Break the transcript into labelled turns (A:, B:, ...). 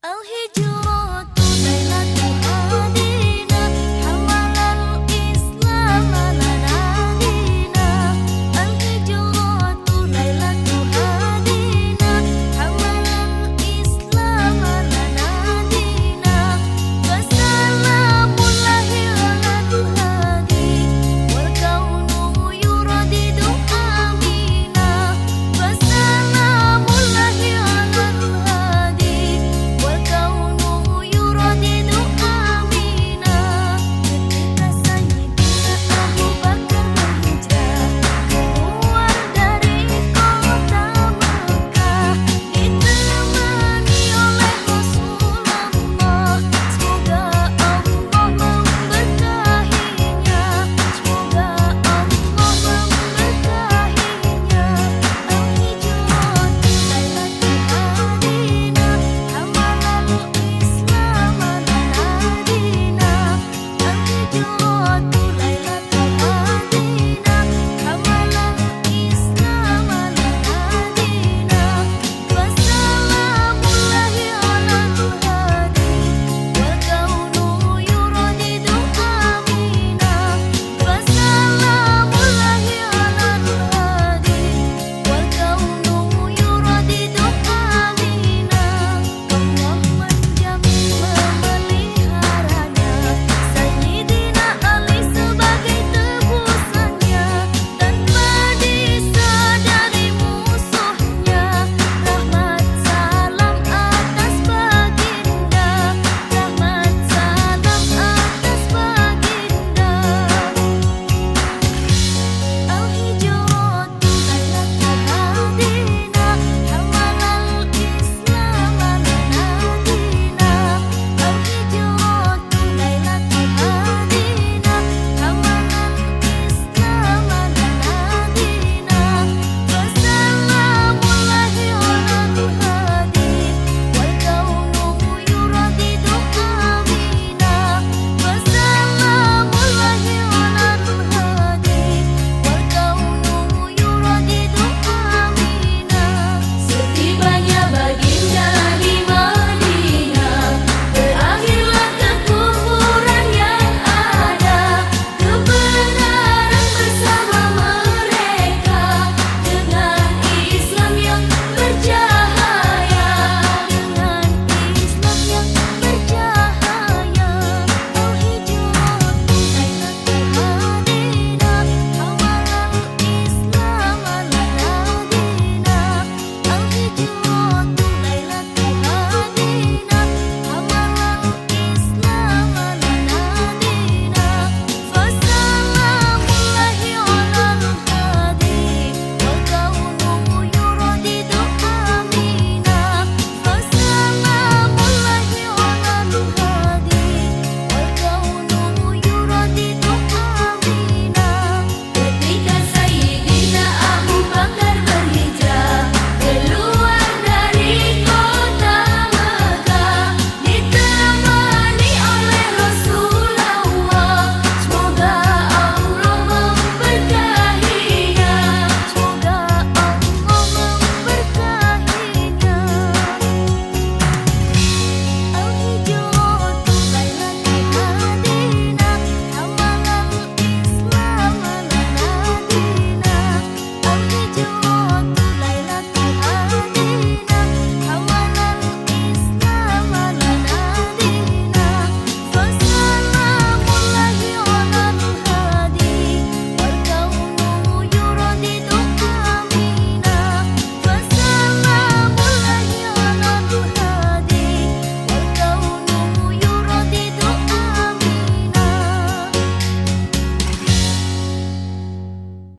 A: Oh, Al hijau